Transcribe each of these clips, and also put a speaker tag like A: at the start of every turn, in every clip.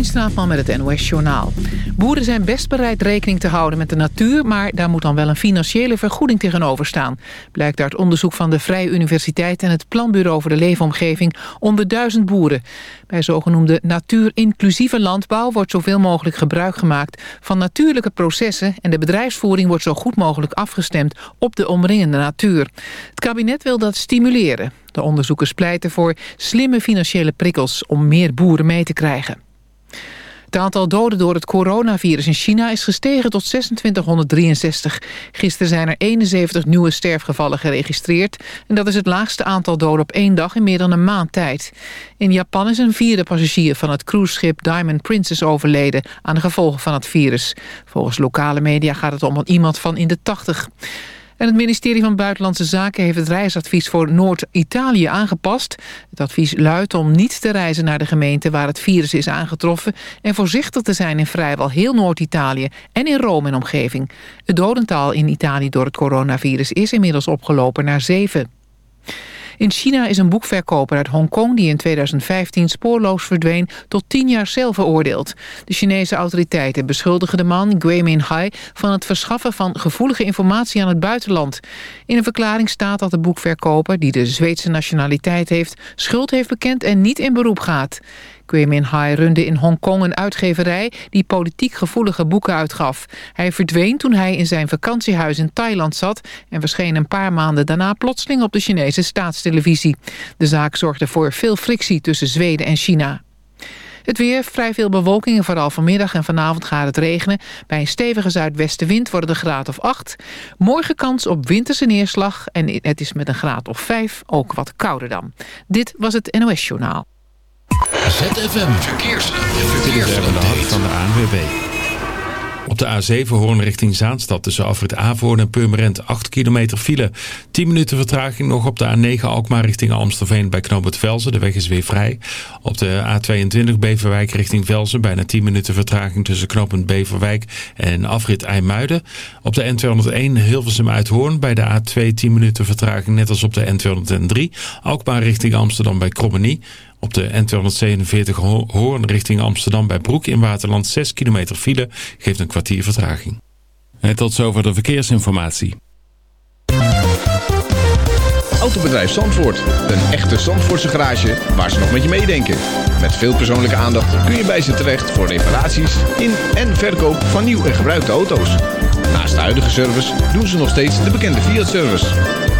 A: Katrien Straatman met het NOS Journaal. Boeren zijn best bereid rekening te houden met de natuur... maar daar moet dan wel een financiële vergoeding tegenover staan. Blijkt uit onderzoek van de Vrije Universiteit... en het Planbureau voor de Leefomgeving onder duizend boeren. Bij zogenoemde natuur-inclusieve landbouw... wordt zoveel mogelijk gebruik gemaakt van natuurlijke processen... en de bedrijfsvoering wordt zo goed mogelijk afgestemd op de omringende natuur. Het kabinet wil dat stimuleren. De onderzoekers pleiten voor slimme financiële prikkels om meer boeren mee te krijgen. Het aantal doden door het coronavirus in China is gestegen tot 2663. Gisteren zijn er 71 nieuwe sterfgevallen geregistreerd... en dat is het laagste aantal doden op één dag in meer dan een maand tijd. In Japan is een vierde passagier van het cruiseschip Diamond Princess overleden... aan de gevolgen van het virus. Volgens lokale media gaat het om iemand van in de 80. En het ministerie van Buitenlandse Zaken heeft het reisadvies voor Noord-Italië aangepast. Het advies luidt om niet te reizen naar de gemeente waar het virus is aangetroffen... en voorzichtig te zijn in vrijwel heel Noord-Italië en in Rome en omgeving. Het dodental in Italië door het coronavirus is inmiddels opgelopen naar zeven. In China is een boekverkoper uit Hongkong die in 2015 spoorloos verdween tot 10 jaar cel veroordeeld. De Chinese autoriteiten beschuldigen de man, Gui Minhai, van het verschaffen van gevoelige informatie aan het buitenland. In een verklaring staat dat de boekverkoper, die de Zweedse nationaliteit heeft, schuld heeft bekend en niet in beroep gaat. Gui Minhai runde in Hongkong een uitgeverij die politiek gevoelige boeken uitgaf. Hij verdween toen hij in zijn vakantiehuis in Thailand zat... en verscheen een paar maanden daarna plotseling op de Chinese staatstelevisie. De zaak zorgde voor veel frictie tussen Zweden en China. Het weer, vrij veel bewolking en vooral vanmiddag en vanavond gaat het regenen. Bij een stevige zuidwestenwind wordt het een graad of 8. Morgen kans op winterse neerslag en het is met een graad of 5 ook wat kouder dan. Dit was het NOS Journaal.
B: ZFM Verkeers. Verkeers.
C: de hart van de ANWB. Op de A7 Hoorn richting Zaanstad tussen Afrit Avoorn en Purmerend 8 kilometer file. 10 minuten vertraging nog op de A9 Alkmaar richting Amstelveen bij Knoop Velzen. De weg is weer vrij. Op de A22 Beverwijk richting Velzen bijna 10 minuten vertraging tussen knooppunt Beverwijk en Afrit IJmuiden. Op de N201 Hilversum uit Hoorn bij de A2 10 minuten vertraging net als op de N203. Alkmaar richting Amsterdam bij Krommenie. Op de N247 Hoorn richting Amsterdam bij Broek in Waterland 6 kilometer file geeft een kwartier vertraging. En tot zover de verkeersinformatie.
D: Autobedrijf Zandvoort. Een echte Zandvoortse garage waar ze nog met je meedenken. Met veel persoonlijke aandacht kun je bij ze terecht voor reparaties in en verkoop van nieuw en gebruikte auto's. Naast de huidige service doen ze nog steeds de bekende Fiat-service.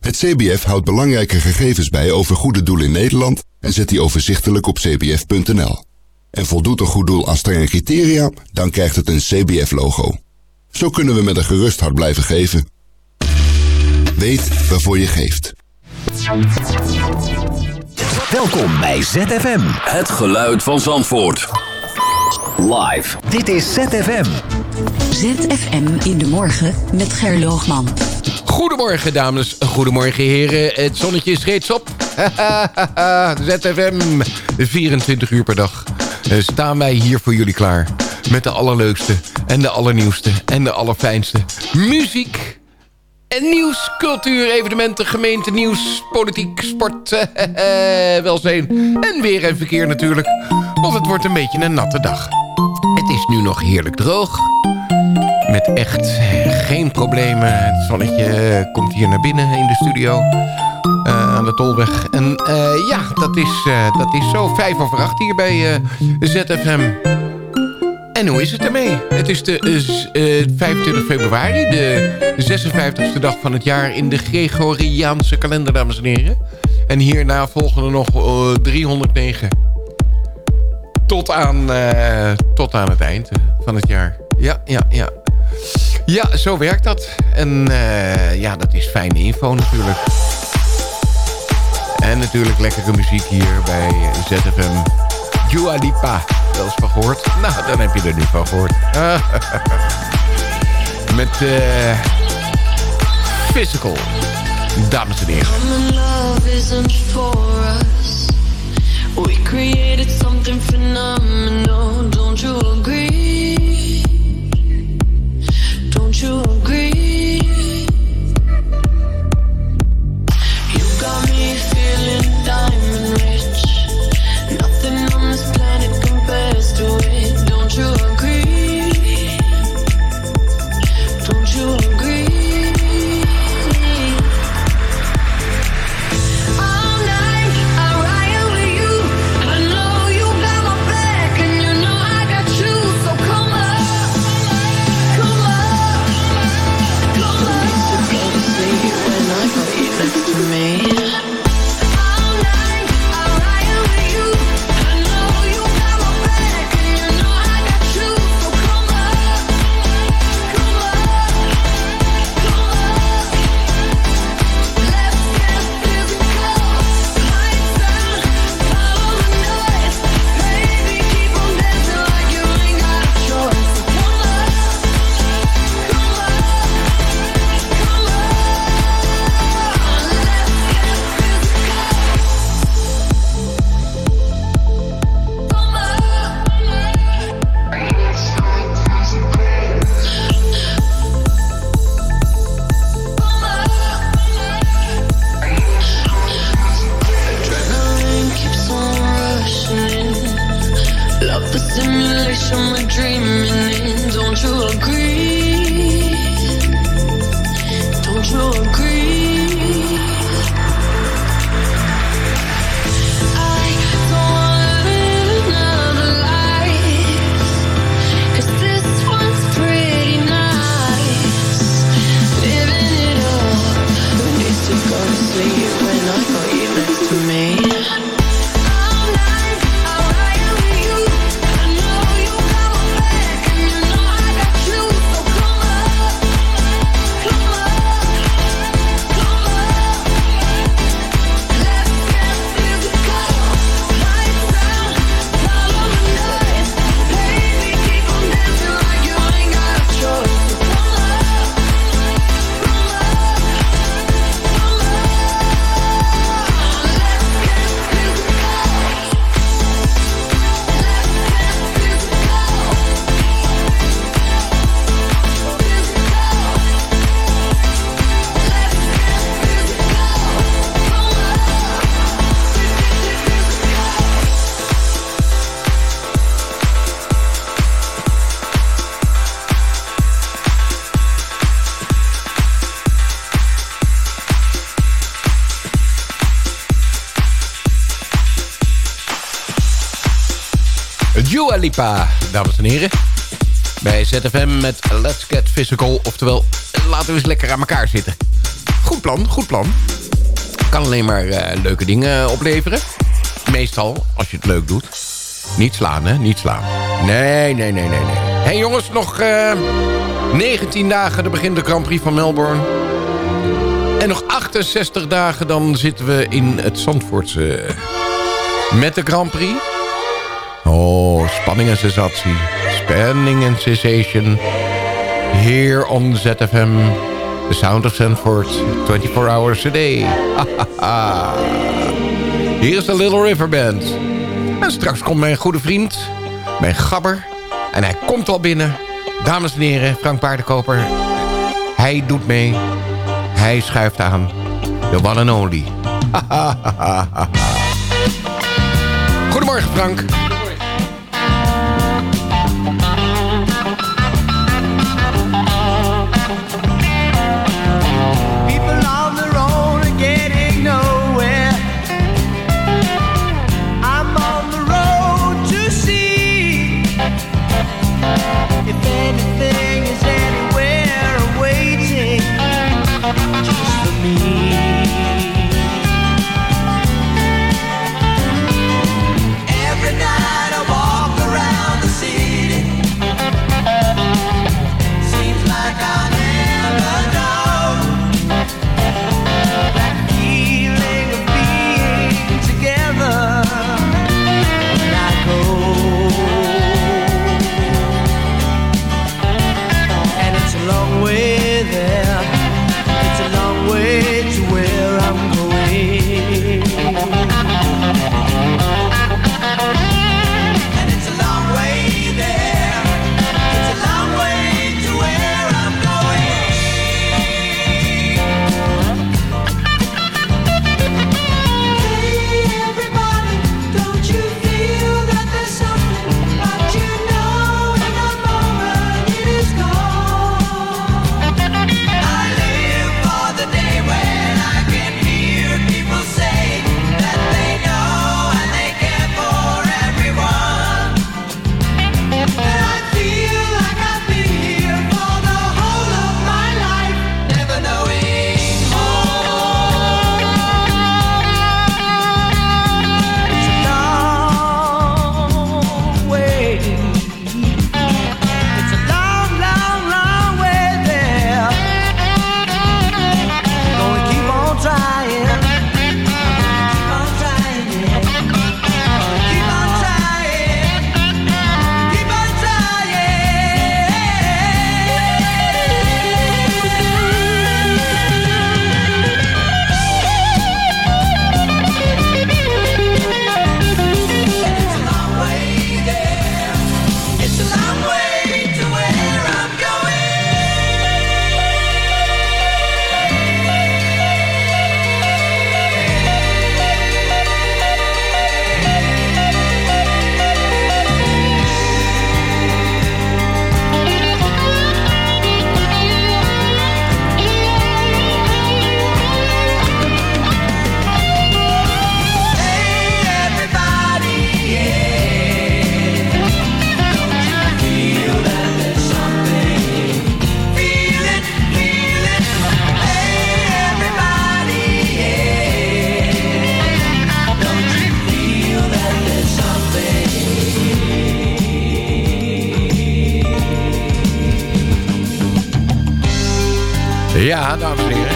E: Het CBF houdt belangrijke gegevens bij over goede doelen in Nederland en zet die overzichtelijk op cbf.nl. En voldoet een goed doel aan strenge criteria, dan krijgt het een CBF-logo. Zo kunnen we met een gerust hart blijven geven. Weet waarvoor je geeft.
B: Welkom bij ZFM. Het geluid van Zandvoort. Live. Dit is ZFM.
F: ZFM in de morgen met Gerloogman.
G: Goedemorgen dames, goedemorgen heren. Het zonnetje is reeds op. ZFM,
H: 24 uur per dag eh, staan wij hier voor jullie klaar. Met de allerleukste en de allernieuwste en de allerfijnste muziek... En nieuws, cultuur, evenementen, gemeente, nieuws, politiek, sport, welzijn en weer en verkeer natuurlijk. Want het wordt een beetje een natte dag. Het is nu nog heerlijk droog. Met echt geen problemen. Het zonnetje komt hier naar binnen in de studio. Uh, aan de Tolweg. En uh, ja, dat is, dat is zo vijf over acht hier bij ZFM. En hoe is het ermee? Het is de 25 februari, de 56e dag van het jaar in de Gregoriaanse kalender, dames en heren. En hierna volgen er nog 309 tot aan, tot aan het eind van het jaar. Ja, ja, ja. Ja, zo werkt dat. En uh, ja, dat is fijne info natuurlijk. En natuurlijk lekkere muziek hier bij ZFM. Dua Lipa. Wel eens van gehoord? Nou, dan heb je er nu van gehoord. Met uh, Physical. Dames en heren. love isn't for us. We created something phenomenal. Don't you Dua Lipa, dames en heren. Bij ZFM met Let's Get Physical. Oftewel, laten we eens lekker aan elkaar zitten. Goed plan, goed plan. Kan alleen maar uh, leuke dingen opleveren. Meestal, als je het leuk doet. Niet slaan, hè? Niet slaan. Nee, nee, nee, nee, nee. Hé hey, jongens, nog uh, 19 dagen, dan begint de Grand Prix van Melbourne. En nog 68 dagen, dan zitten we in het Zandvoortse... Met de Grand Prix. Oh, spanning en sensatie. Spanning en sensation. Here on ZFM. The sound of Sanford. 24 hours a day. Hier is de Little River Band.
I: En straks komt mijn goede vriend, mijn gabber. En hij komt al binnen. Dames en heren, Frank Paardenkoper. Hij doet mee. Hij schuift aan. The one and. Goedemorgen Frank. Ja, dames en heren.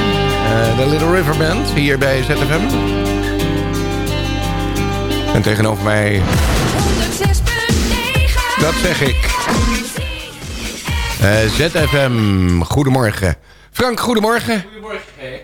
I: Eh, de Little River Band hier bij ZFM. En tegenover mij... Dat zeg ik. Eh, ZFM, goedemorgen. Frank, goedemorgen. Goedemorgen.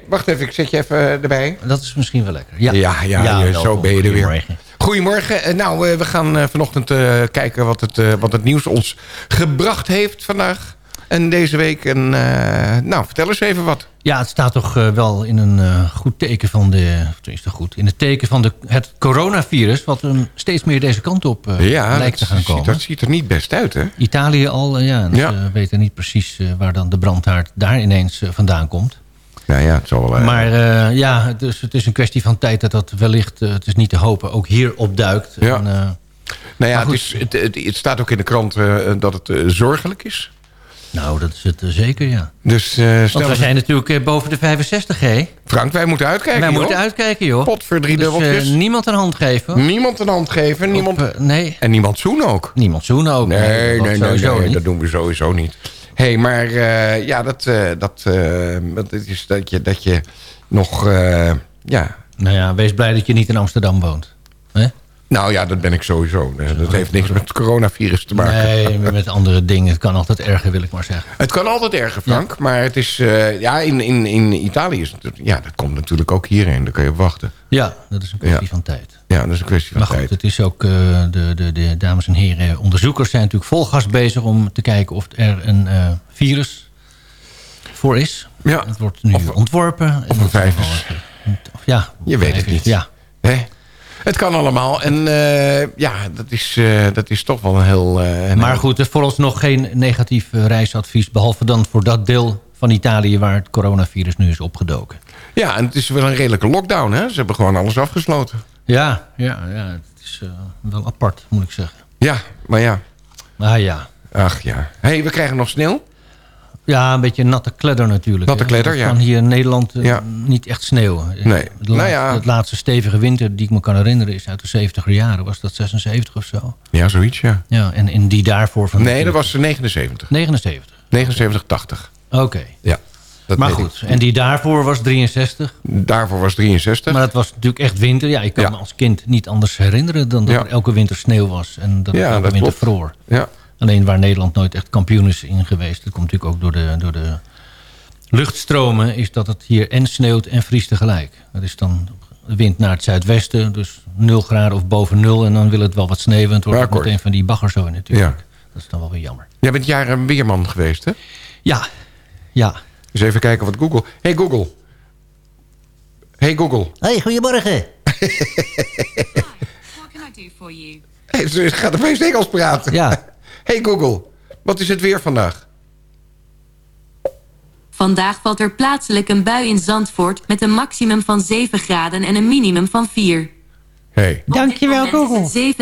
I: Wacht even, ik zet je even eh, erbij.
J: Dat is misschien wel lekker. Ja,
I: Ja, ja, je- zo ben je er weer.
J: Goedemorgen.
I: Nou, we gaan vanochtend kijken wat het, wat het nieuws ons gebracht heeft vandaag. En deze week. En, eh, nou, vertel eens even wat.
J: Ja, het staat toch eh, wel in een eh, goed teken van de... Tenminste goed. In het teken van de, het coronavirus... wat een, steeds meer deze kant op
I: ja,
J: lijkt te gaan
I: ziet,
J: komen.
I: dat ziet er niet best uit, hè?
J: Italië al, ja.
I: Ja.
J: Ze weten niet precies waar dan de brandhaard daar ineens vandaan komt.
I: Nou ja, het zal wel...
J: Maar ja, het is, het is een kwestie van tijd dat dat wellicht... het is niet te hopen, ook hier opduikt.
I: Ja.
J: En,
I: nou ja, het, is, het, het, staat ook in de krant dat het zorgelijk is.
J: Nou, dat is het eh, zeker, ja.
I: Dus eh,
J: Want we zijn natuurlijk eh, boven de 65, hè?
I: Frank, wij moeten uitkijken,
J: Wij
I: joh.
J: moeten uitkijken, joh.
I: Pot voor drie
J: Dus,
I: dubbeltjes.
J: niemand een hand geven.
I: Niemand een hand geven. Niemand...
J: Nee,
I: En niemand zoenen ook.
J: niemand zoenen ook.
I: Nee, nee, nee, nee, dat doen we sowieso niet. Hé, hey, maar ja, dat, dat, dat is dat je, dat je nog, ja...
J: Nou ja, wees blij dat je niet in Amsterdam woont.
K: Nou ja, dat ben ik sowieso. Dat heeft niks met het coronavirus te maken.
J: Nee, met andere dingen. Het kan altijd erger, wil ik maar zeggen.
K: Het kan altijd erger, Frank. Maar het is, eh, ja, in, in, in Italië is het, ja, dat komt natuurlijk ook hierheen. Daar kan je op wachten.
J: Ja, dat is een kwestie
K: Ja.
J: van tijd.
K: Ja, dat is een kwestie van
J: Maar goed,
K: tijd.
J: het is ook, eh, de, de, de dames en heren onderzoekers zijn natuurlijk vol gas bezig om te kijken of er een eh, virus voor is.
K: Ja.
J: Het wordt nu ontworpen.
K: Of een virus.
J: Of ja,
K: Je weet het niet.
J: Ja.
K: Hè? Het kan allemaal. En eh, ja, dat is, eh, dat is toch wel een heel... eh, een
J: Maar goed, er is vooralsnog geen negatief reisadvies... behalve dan voor dat deel van Italië waar het coronavirus nu is opgedoken.
K: Ja, en het is wel een redelijke lockdown, hè? Ze hebben gewoon alles afgesloten.
J: Ja, ja, ja het is wel apart, moet ik zeggen.
K: Ja, maar ja.
J: Ah ja.
K: Ach ja. hey, we krijgen nog sneeuw.
J: Ja, een beetje natte kledder natuurlijk.
K: Natte kledder,
J: Het
K: ja.
J: kan hier in Nederland eh,
K: Ja.
J: niet echt sneeuwen.
K: Nee.
J: De laatste,
K: Nou ja.
J: Het laatste stevige winter die ik me kan herinneren is uit de 70 jaren. Was dat 76 of zo?
K: Ja, zoiets, ja.
J: Ja, en in die daarvoor van...
K: Nee, dat was 79.
J: 79.
K: 79, 80.
J: Oké.
K: Ja. Dat
J: Maar goed, en die daarvoor was 63.
K: Daarvoor was 63.
J: Maar dat was natuurlijk echt winter. Ja, ik kan
K: Ja.
J: me als kind niet anders herinneren... dan dat
K: Ja.
J: er elke winter sneeuw was en dat het
K: Ja,
J: elke
K: dat
J: winter
K: klopt.
J: vroor.
K: Ja.
J: Alleen waar Nederland nooit echt kampioen is in geweest... dat komt natuurlijk ook door de, door de luchtstromen... is dat het hier en sneeuwt en vriest tegelijk. Dat is dan de wind naar het zuidwesten, dus 0 graden of boven nul... en dan wil het wel wat sneeuwen. en Het wordt
K: Ja,
J: ook meteen van die bagger zo natuurlijk.
K: Ja.
J: Dat is dan wel weer jammer.
K: Jij bent jaren weerman geweest, hè?
J: Ja, ja.
K: Dus even kijken wat Google... Hey Google. Hey Google.
I: Hey, goedemorgen.
K: Hey, ze gaat opeens Engels praten.
J: Ja.
K: Hey Google. Wat is het weer vandaag?
L: Vandaag valt er plaatselijk een bui in Zandvoort met een maximum van 7 graden en een minimum van 4.
K: Hey.
L: Dankjewel Google.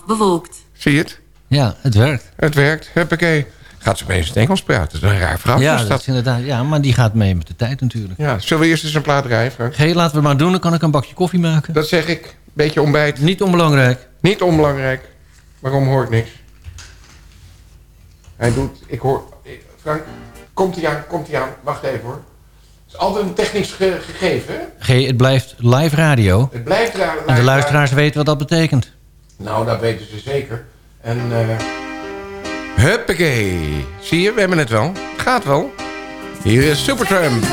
L: 7,5 bewolkt.
K: Zie je het?
J: Ja, het werkt.
K: Het werkt. Huppakee. Gaat ze opeens in het Engels praten. Dat is een raar verhaal.
J: ja,
K: is
J: dat
K: dat.
J: is inderdaad, ja, maar die gaat mee met de tijd natuurlijk.
K: Ja, zullen we eerst eens een plaat Frank?
J: Hey, laten we maar doen, dan kan ik een bakje koffie maken.
K: Dat zeg ik. Beetje ontbijt.
J: Niet onbelangrijk.
K: Niet onbelangrijk. Waarom hoor ik niks? Hij doet... Ik hoor... Frank, komt hij aan? Komt hij aan? Wacht even hoor. Het is altijd een technisch ge- gegeven, hè?
J: G, het blijft live radio.
K: Het blijft daar...
J: En de luisteraars weten wat dat betekent.
K: Nou, dat weten ze zeker. En... eh Huppakee. Zie je, we hebben het wel. Het gaat wel. Hier is Supertramp.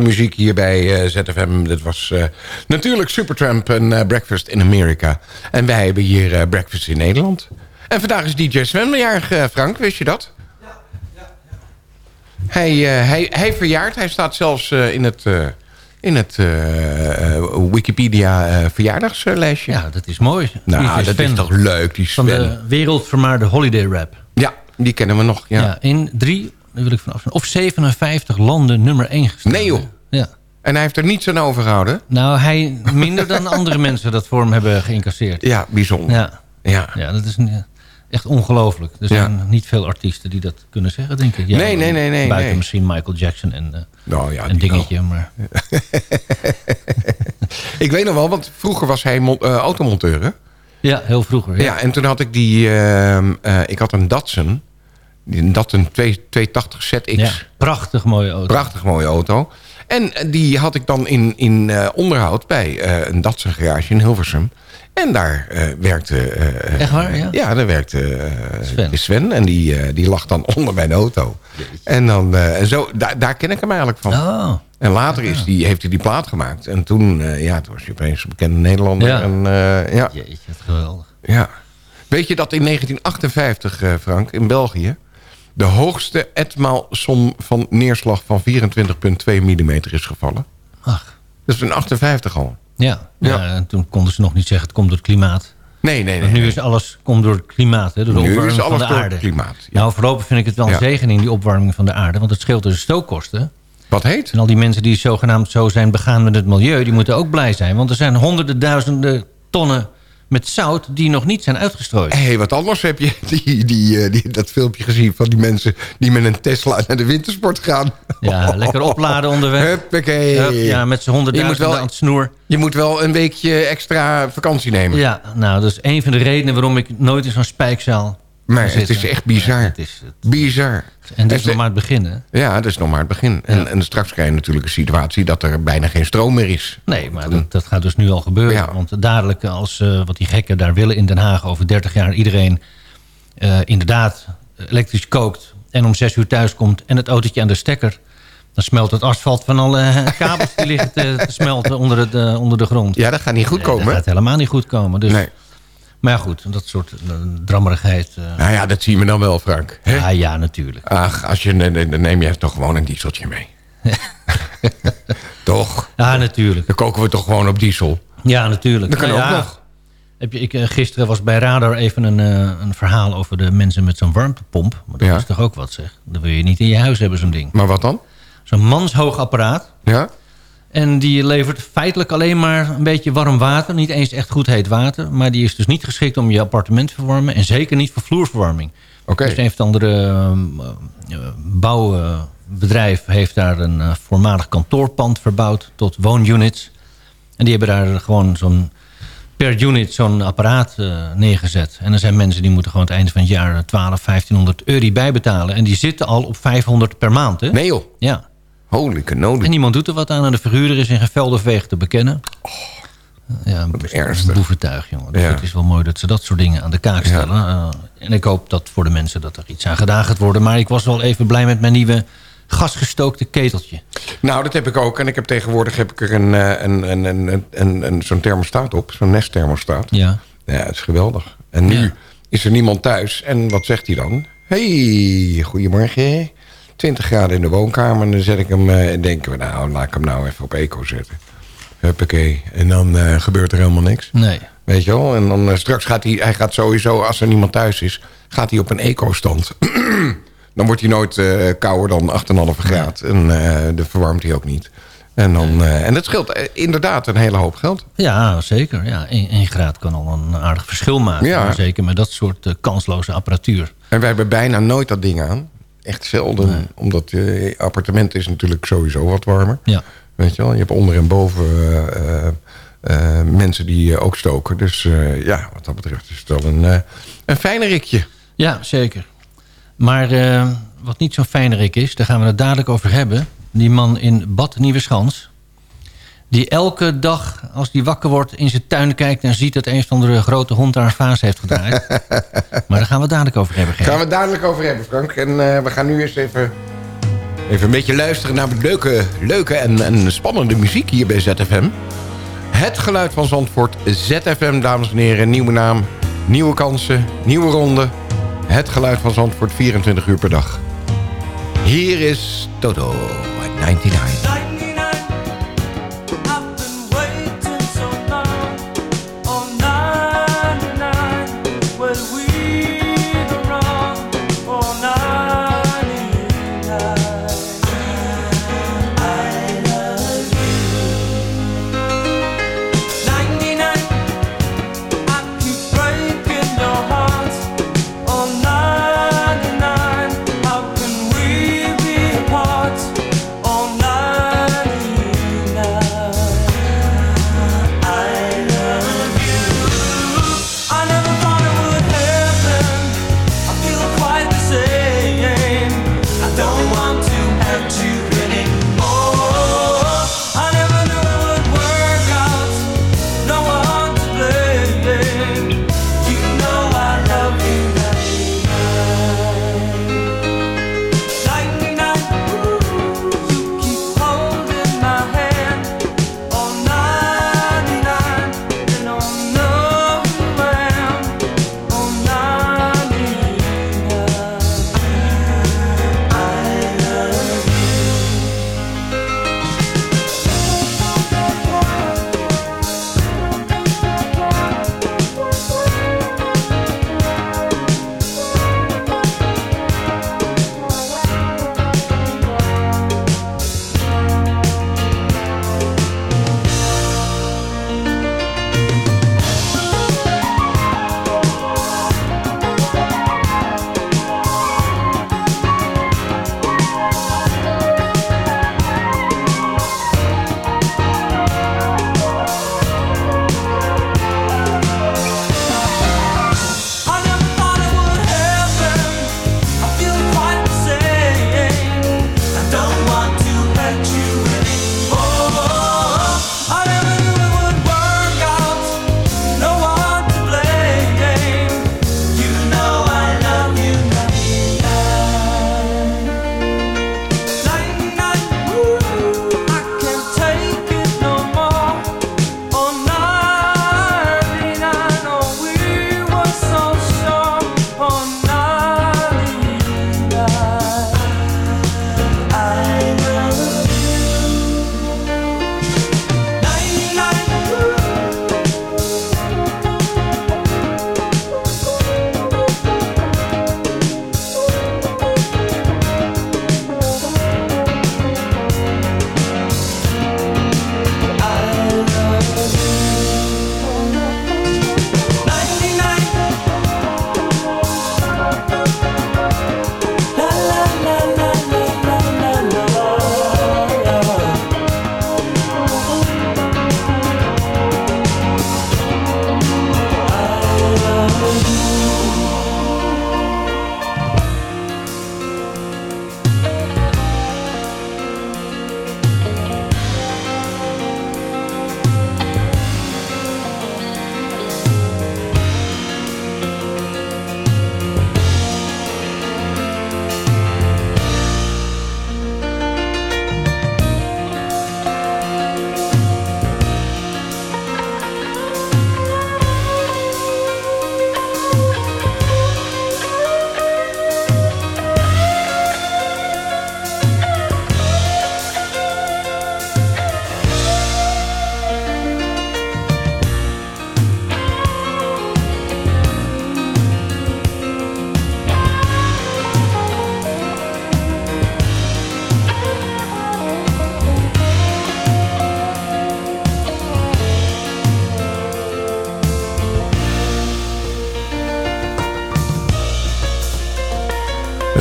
K: Prachtige muziek hier bij eh, ZFM. Dat was eh, natuurlijk Supertramp en eh, Breakfast in America. En wij hebben hier Breakfast in Nederland. En vandaag is DJ Sven eh, Frank. Wist je dat? Hij, eh, hij, hij verjaart. Hij staat zelfs in het, in het Wikipedia eh, verjaardagslijstje.
J: Ja, dat is mooi.
K: Nou, dat is toch leuk, die
J: Van
K: Sven.
J: de wereldvermaarde holiday rap.
K: Ja, die kennen we nog. Ja.
J: Ja. in drie, daar wil ik van afstaan, of 57 landen nummer 1 gestaan.
K: Nee joh.
J: Ja.
K: En hij heeft er niets aan overgehouden.
J: Nou, hij minder dan andere mensen dat voor hem hebben geïncasseerd.
K: Ja, bijzonder.
J: Ja,
K: Ja.
J: ja dat is een, echt ongelooflijk. Er zijn niet veel artiesten die dat kunnen zeggen, denk ik. Ja,
K: Nee, nee, nee, nee,
J: Buiten
K: nee.
J: misschien Michael Jackson en eh,
K: Nou ja,
J: een dingetje. Maar
K: Ik weet nog wel, want vroeger was hij eh, automonteur, hè?
J: ja, heel vroeger.
K: Ja.
J: Ja.
K: en toen had ik die... ehm, eh, ik had een Datsun. Die- Een Datsun 2 280 ZX.
J: Ja, prachtig mooie auto.
K: Prachtig mooie auto. En eh, die had ik dan in, in eh, onderhoud bij eh, een Datsun garage in Hilversum. En daar eh, werkte... eh,
J: Echt waar, ja?
K: Ja, daar werkte eh,
J: Sven.
K: Sven. En die, eh, die lag dan onder mijn auto. En dan, eh, en zo, daar, daar ken ik hem eigenlijk van.
J: Oh,
K: En later is die, heeft hij die plaat gemaakt. En toen, eh, ja, toen was hij opeens een bekende Nederlander.
J: Ja.
K: En, eh, ja,
J: jeetje, geweldig.
K: ja. Weet je dat in 1958, eh, Frank, in België... de hoogste etmaalsom van neerslag van 24,2 mm is gevallen?
J: Ach,
K: Dat is in 58 al.
J: ja. ja. en toen konden ze nog niet zeggen het komt door het klimaat.
K: Nee, nee, nee.
J: Want nu is alles komt door het klimaat, hè, door de
K: Nu is
J: opwarming
K: alles
J: van de
K: door
J: aarde.
K: het klimaat. Ja.
J: Nou, voorlopig vind ik het wel een
K: Ja.
J: zegening, die opwarming van de aarde. Want het scheelt dus stookkosten.
K: Wat heet?
J: En al die mensen die zogenaamd zo zijn begaan met het milieu... die moeten ook blij zijn. Want er zijn honderden duizenden tonnen met zout... die nog niet zijn uitgestrooid.
K: Hé, hey, wat anders heb je die, die, eh, die, dat filmpje gezien van die mensen... die met een Tesla naar de wintersport gaan.
J: Ja, lekker opladen onderweg.
K: Huppakee.
J: Hup, ja, met z'n honderdduizenden aan het snoer.
K: Je moet wel een weekje extra vakantie nemen.
J: Ja, nou, dat is een van de redenen waarom ik nooit in zo'n spijkzaal Ga
K: het is echt bizar.
J: Ja, het is, het-
K: Bizar.
J: en dit is nog maar het begin, hè?
K: Ja, dat is nog maar het begin. En, en straks krijg je natuurlijk een situatie dat er bijna geen stroom meer is.
J: Nee, maar dat, dat gaat dus nu al gebeuren.
K: Ja.
J: Want dadelijk, als eh, wat die gekken daar willen in Den Haag... over 30 jaar iedereen eh, inderdaad elektrisch kookt... en om 6 uur thuis komt en het autootje aan de stekker... dan smelt het asfalt van alle eh, kabels die liggen te, te smelten onder, het, onder de grond.
K: Ja, dat gaat niet goed
J: Nee,
K: komen.
J: Dat gaat helemaal niet goed komen. Dus,
K: Nee.
J: Maar ja, goed, dat soort eh, drammerigheid... eh,
K: Nou ja, dat zien we dan wel, Frank. Hè?
J: ja, ja, natuurlijk.
K: Ach, als je, dan neem je toch gewoon een dieseltje mee. toch?
J: Ja, natuurlijk.
K: Dan koken we toch gewoon op diesel.
J: Ja, natuurlijk.
K: Dat kan
J: Nou
K: ook
J: ja,
K: nog.
J: Heb je, ik, eh, gisteren was bij Radar even een, een verhaal over de mensen met zo'n warmtepomp. Maar dat
K: Ja.
J: is toch ook wat zeg. Dat wil je niet in je huis hebben, zo'n ding.
K: Maar wat dan?
J: Zo'n manshoog apparaat.
K: Ja?
J: En die levert feitelijk alleen maar een beetje warm water. Niet eens echt goed heet water. Maar die is dus niet geschikt om je appartement te verwarmen. En zeker niet voor vloerverwarming.
K: Oké.
J: Dus een of andere ehm, eh, bouwbedrijf heeft daar een eh, voormalig kantoorpand verbouwd tot woonunits. En die hebben daar gewoon zo'n per unit zo'n apparaat eh, neergezet. En er zijn mensen die moeten gewoon het einde van het jaar 12, 1500 euro bijbetalen. En die zitten al op 500 per maand. Hè?
K: Nee joh.
J: Ja.
K: Holy cannoli.
J: En niemand doet er wat aan. En de verhuurder is in geen veld of wegen te bekennen. ja, een
K: ernstig.
J: boeventuig, jongen. Dus
K: Ja.
J: het is wel mooi dat ze dat soort dingen aan de kaak stellen. Eh, en ik hoop dat voor de mensen dat er iets aan gedaan gaat worden. Maar ik was wel even blij met mijn nieuwe gasgestookte keteltje.
K: Nou, dat heb ik ook. En ik heb tegenwoordig heb ik er een, eh, een, een, een, een, een, een- zo'n thermostaat op. Zo'n nestthermostaat.
J: Ja.
K: Ja, het is geweldig. En nu
J: Ja.
K: is er niemand thuis. En wat zegt hij dan? hey, goedemorgen. 20 graden in de woonkamer. En dan zet ik hem eh, en denken we, nou, laat ik hem nou even op eco zetten. Huppakee. En dan eh, gebeurt er helemaal niks.
J: Nee.
K: Weet je wel? En dan eh, straks gaat hij, hij gaat sowieso, als er niemand thuis is, gaat hij op een eco-stand. dan wordt hij nooit eh, kouder dan 8,5 graad. En dat verwarmt hij ook niet. En, dan, en dat scheelt inderdaad een hele hoop geld.
J: Ja, zeker. Ja, 1 graad kan al een aardig verschil maken.
K: Ja.
J: Zeker met dat soort kansloze apparatuur.
K: En wij hebben bijna nooit dat ding aan. Echt zelden. Omdat je appartement is natuurlijk sowieso wat warmer.
J: Ja.
K: Weet je wel? Je hebt onder en boven eh, eh, eh, mensen die eh, ook stoken. Dus eh, ja, wat dat betreft is het wel een, eh, een fijne rikje.
J: Ja, zeker. Maar eh, wat niet zo'n fijnerik is, daar gaan we het dadelijk over hebben. Die man in Bad Nieuweschans. Die elke dag, als die wakker wordt, in zijn tuin kijkt... en ziet dat een van de grote hond daar een vaas heeft gedraaid. maar daar gaan we het dadelijk over hebben. Gerrit.
K: Gaan we dadelijk over hebben, Frank. En eh, we gaan nu eerst even
M: Even een beetje luisteren naar leuke, leuke en, en spannende muziek hier bij ZFM. Het geluid van Zandvoort, ZFM, dames en heren. Nieuwe naam, nieuwe kansen, nieuwe ronde. Het geluid van Zandvoort, 24 uur per dag. Hier is Toto, 99.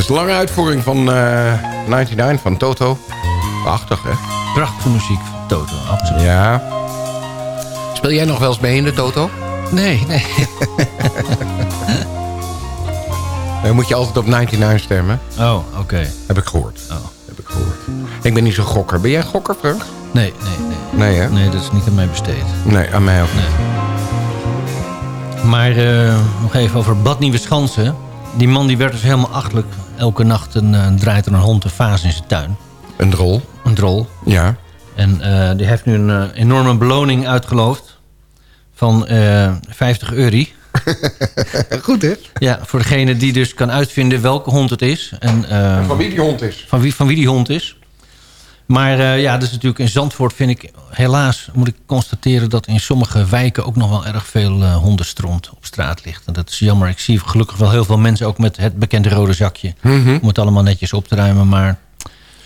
M: Dat is de lange uitvoering van eh 99 van Toto. Prachtig, hè?
J: Prachtige muziek van Toto, absoluut.
M: Ja. Speel jij nog wel eens mee in de Toto?
J: Nee, nee.
M: Dan moet je altijd op 99 stemmen.
J: Oh, oké.
M: Heb ik gehoord.
J: Oh.
M: Heb ik gehoord. Ik ben niet zo'n gokker. Ben jij een gokker, Frank?
J: Nee, nee, nee.
M: Nee, hè?
J: Nee, dat is niet aan mij besteed.
M: Nee, aan mij ook niet.
J: Maar eh, nog even over Bad Nieuwe Schansen. die man die werd dus helemaal achterlijk. Elke nacht een, eh, draait er een hond een vaas in zijn tuin.
K: Een drol.
J: Een drol.
K: Ja.
J: En eh, die heeft nu een eh, enorme beloning uitgeloofd. Van eh 50 euro.
K: Goed, hè?
J: Ja, voor degene die dus kan uitvinden welke hond het is. En,
K: Van wie die hond is.
J: Van wie, van wie die hond is. Maar eh, ja, dus natuurlijk in Zandvoort vind ik... helaas moet ik constateren dat in sommige wijken... ook nog wel erg veel eh, hondenstront op straat ligt. En dat is jammer. Ik zie gelukkig wel heel veel mensen... ook met het bekende rode zakje...
K: Mhm.
J: om het allemaal netjes op te ruimen. Maar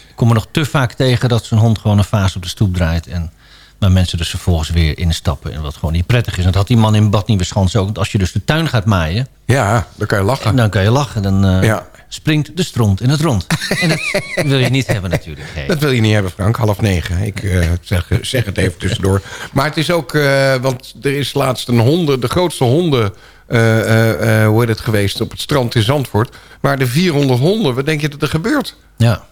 J: ik kom er nog te vaak tegen... dat zo'n hond gewoon een vaas op de stoep draait... en maar mensen dus vervolgens weer instappen. En wat gewoon niet prettig is. En dat had die man in Bad Nieuweschans ook. Want als je dus de tuin gaat maaien...
K: Ja, dan kan je lachen.
J: Dan kan je lachen. Dan eh,
K: Ja.
J: Springt de stront in het rond. en dat wil je niet hebben natuurlijk. Hey.
K: Dat wil je niet hebben, Frank. Half negen. Ik eh, zeg, zeg het even tussendoor. Maar het is ook... eh, want er is laatst een honden... De grootste honden... eh, hoe heet het geweest? Op het strand in Zandvoort. Maar de 400 honden... Wat denk je dat er gebeurt?
J: Ja.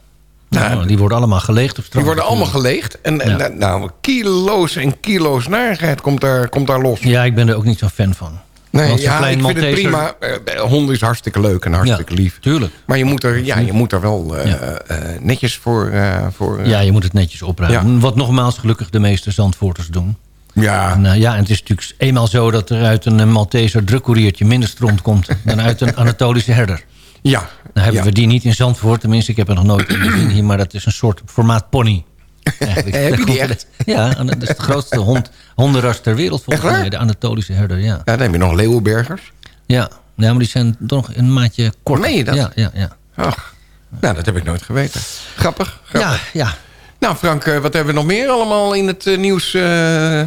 J: Nou, die worden allemaal geleegd op
K: Die worden allemaal geleegd. En, en
J: Ja.
K: nou, kilo's en kilo's narigheid komt daar, komt daar los.
J: Ja, ik ben er ook niet zo'n fan van.
K: Nee, ja, ik vind het prima. Eh, honden is hartstikke leuk en hartstikke lief.
J: Tuurlijk.
K: Maar je moet er, ja, je moet er wel eh, eh, netjes voor... eh, voor eh,
J: Ja, je moet het netjes opruimen. Wat nogmaals gelukkig de meeste Zandvoorters doen.
K: Ja.
J: En, eh, ja, en het is natuurlijk eenmaal zo dat er uit een eh, Malteser drukkoeriertje minder stront komt dan uit een Anatolische herder.
K: Ja.
J: Dan hebben
K: ja.
J: we die niet in Zandvoort. Tenminste, ik heb er nog nooit in gezien hier, maar dat is een soort formaat pony. Eigenlijk.
K: Heb je die echt?
J: Ja, dat is de grootste hond, hondenras ter wereld volgens mij. De Anatolische herder, ja.
K: Ja, dan heb je nog leeuwenbergers.
J: Ja, maar die zijn toch een maatje korter.
K: Meen je dat?
J: Ja, ja, ja.
K: Ach, nou, dat heb ik nooit geweten. Grappig. grappig.
J: Ja, ja.
K: Nou, Frank, eh, wat hebben we nog meer allemaal in het eh, nieuws? eh?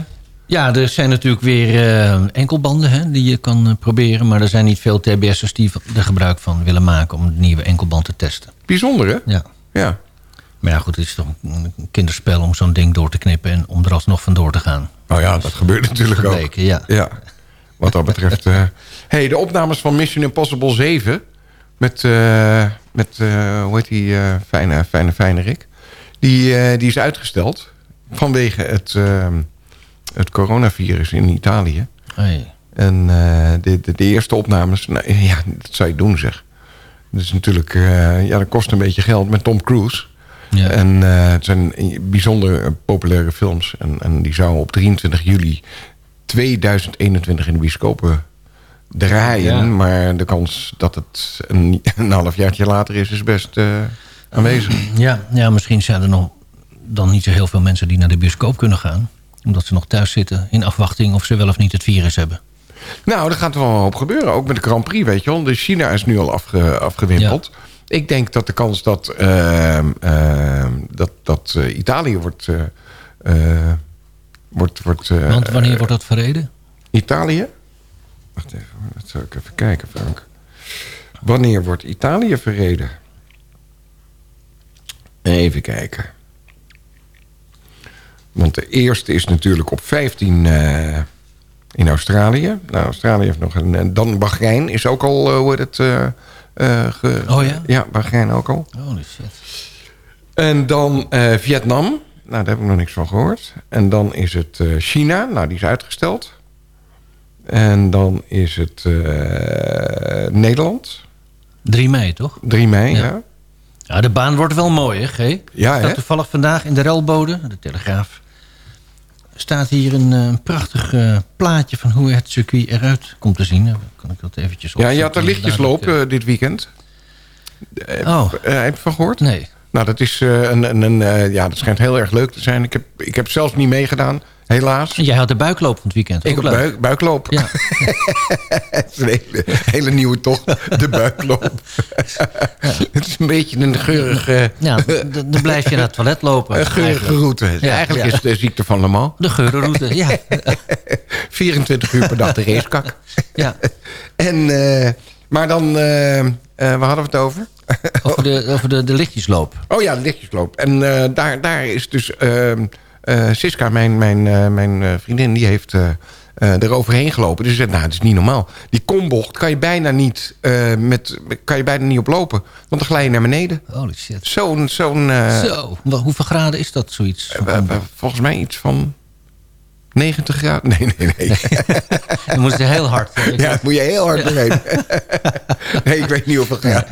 J: Ja, er zijn natuurlijk weer enkelbanden hè, die je kan proberen. Maar er zijn niet veel TBS'ers die er gebruik van willen maken... om de nieuwe enkelband te testen.
K: Bijzonder, hè?
J: Ja.
K: Ja.
J: Maar ja, goed, het is toch een kinderspel om zo'n ding door te knippen... en om er alsnog vandoor te gaan.
K: Nou ja, dat gebeurt natuurlijk ook.
J: Ja.
K: Ja, wat dat betreft. eh hey, de opnames van Mission Impossible 7... met, eh, met eh, hoe heet die, fijne, fijne, fijne Rick... Die, die is uitgesteld vanwege het, eh, het coronavirus in Italië.
J: Hey.
K: En de, de, de eerste opnames, nou, ja, dat zou je doen zeg. Dat is natuurlijk, ja, dat kost een beetje geld met Tom Cruise.
J: Ja.
K: En eh, het zijn bijzonder eh, populaire films. En, en die zouden op 23 juli 2021 in de bioscopen draaien.
J: Ja.
K: Maar de kans dat het een, een halfjaartje later is, is best eh, aanwezig.
J: Ja, ja, misschien zijn er nog dan niet zo heel veel mensen die naar de bioscoop kunnen gaan. Omdat ze nog thuis zitten in afwachting of ze wel of niet het virus hebben.
K: Nou, er gaat wel een hoop gebeuren. Ook met de Grand Prix, weet je wel. De China is nu al afge, afgewimpeld. Ik denk dat de kans dat, ehm, ehm, dat, dat eh, Italië wordt... eh, eh, wordt, wordt
J: Want wanneer wordt dat verreden?
K: Italië? Wacht even, dat zou ik even kijken, Frank. Wanneer wordt Italië verreden? Even kijken. Want de eerste is natuurlijk op 15 eh, in Australië. Nou, Australië heeft nog een... en Dan Bahrein is ook al, hoe heet het... ge-
J: Oh ja?
K: Ja, Bahrein ook al.
J: Holy shit.
K: En dan eh, Vietnam. Nou, daar heb ik nog niks van gehoord. En dan is het eh, China. Nou, die is uitgesteld. En dan is het eh, Nederland.
J: 3 mei, toch?
K: 3 mei, ja.
J: Ja. Ja, de baan wordt wel mooi, hè, G?
K: Ja, hè?
J: toevallig vandaag in de relbode, de Telegraaf... staat hier een, eh, plaatje uh, plaatje van hoe het circuit eruit komt te zien. Dan kan ik dat eventjes
K: Ja, je had er lichtjesloop
J: Dadelijk,
K: eh, dit weekend. Eh,
J: Oh.
K: eh, heb je van gehoord?
J: Nee.
K: Nou, dat is een... een, een eh, ja, dat schijnt heel erg leuk te zijn. Ik heb, ik heb zelf niet meegedaan, helaas.
J: En jij had de buikloop van het weekend.
K: Ik
J: Ook
K: heb buik, buikloop.
J: Ja.
K: het is een hele, hele nieuwe tocht, de buikloop. het is een beetje een geurige,
J: Ja, dan blijf je naar het toilet lopen.
K: een geurige
J: eigenlijk.
K: route.
J: Ja,
K: Eigenlijk is het de ziekte van Le Mans.
J: De geurenroute, ja.
K: 24 uur per dag de racekak.
J: ja.
K: En, eh, maar dan, eh, waar hadden we het over?
J: Over, de, over de, de lichtjesloop.
K: Oh ja, de lichtjesloop. En daar, daar is dus ehm eh, Siska, mijn, mijn, eh, mijn eh, vriendin, die heeft eh eh, eroverheen gelopen. Dus ze zegt, nou, het is niet normaal. Die kombocht kan je bijna niet, eh, met, kan je bijna niet oplopen. Want dan glij je naar beneden.
J: Holy shit.
K: Zo'n... zo'n eh,
J: Zo, hoeveel graden is dat zoiets?
K: eh, eh, volgens mij iets van 90 graden? Nee, nee, nee.
J: Dan moeten ze heel hard.
K: Ja, daar moet je heel hard doorheen. nee, ik weet niet hoeveel graden.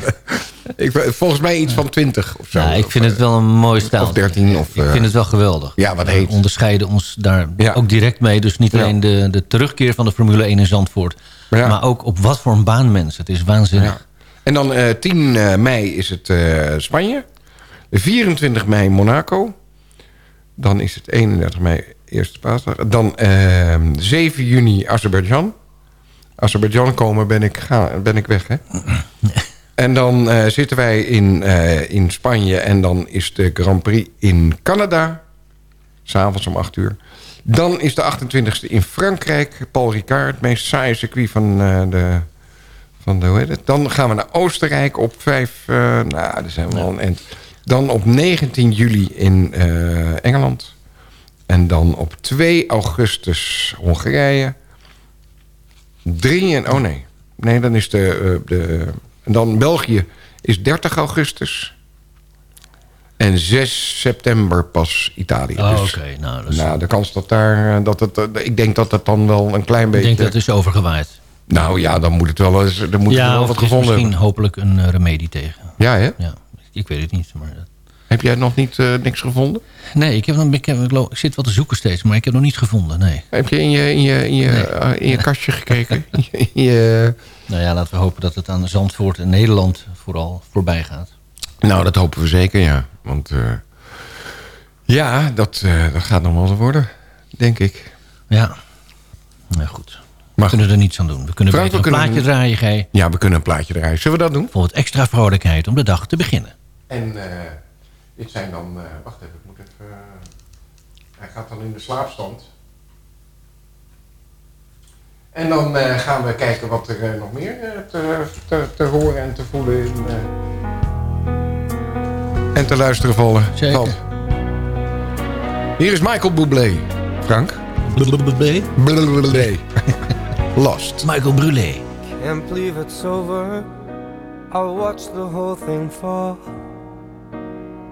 K: Ik, volgens mij iets van 20 of zo.
J: Ja, ik vind het wel een mooi stijl.
K: Of 13. Of,
J: Ik vind het wel geweldig.
K: Ja, wat
J: We
K: heet.
J: onderscheiden ons daar ook direct mee. Dus niet
K: Ja.
J: alleen de, de terugkeer van de Formule 1 in Zandvoort.
K: Ja.
J: Maar ook op wat voor een baan mensen. Het is waanzinnig.
K: Ja. En dan eh 10 eh, mei is het eh, Spanje. 24 mei Monaco. Dan is het 31 mei eerste paasdag. Dan eh, 7 juni Azerbeidzjan. Azerbeidzjan komen ben ik, ga, ben ik weg, hè? En dan eh, zitten wij in, eh, in Spanje en dan is de Grand Prix in Canada. S'avonds om 8 uur. Dan is de 28e in Frankrijk. Paul Ricard, het meest saaie circuit van eh, de... Van de hoe heet het? Dan gaan we naar Oostenrijk op 5... eh nou, daar zijn we al een eind. Dan op 19 juli in eh, Engeland. En dan op 2 augustus Hongarije. 3 en... Oh nee. Nee, dan is de... eh, de en dan België is 30 augustus. En 6 september pas Italië.
J: Oh,
K: Dus,
J: oké. Nou, dat is-
K: nou, de kans dat daar... eh, Dat het, ik denk dat het dan wel een klein
J: Ik
K: beetje...
J: denk dat het is overgewaaid.
K: Nou ja, dan moet het wel eens... Dan moet er
J: ja,
K: wel wat gevonden
J: misschien hopelijk een remedie tegen.
K: Ja, hè?
J: Ja, ik weet het niet. Maar, dat-
K: Heb jij nog niet eh, niks gevonden?
J: nee, ik, heb, ik, heb, ik zit wel te zoeken steeds, maar ik heb nog niets gevonden. Nee.
K: Heb je in je, in je, in je,
J: Nee.
K: eh, in je kastje gekeken? Je,
J: Nou ja, laten we hopen dat het aan Zandvoort en Nederland vooral voorbij gaat.
K: nou, dat hopen we zeker, ja. Want eh, ja, dat, eh, dat gaat nog wel zo worden, denk ik.
J: Ja, nou goed. We
K: Maar
J: kunnen er niets aan doen. We kunnen
K: Frank, we
J: een
K: kunnen-
J: plaatje draaien, Gij.
K: Ja, we kunnen een plaatje draaien. Zullen we dat doen?
J: Voor wat extra vrolijkheid om de dag te beginnen.
K: En eh, dit zijn dan... eh, wacht even, ik moet even... eh, hij gaat dan in de slaapstand. En dan eh, gaan we kijken wat er eh, nog meer eh, te, te, te horen en te voelen in, eh, en te luisteren vallen.
J: Zeker.
K: valt. Hier is Michael Bublé. Frank? Bublé. Lost.
J: Michael Brulé.
I: Can't believe it's over. I watched the whole thing fall.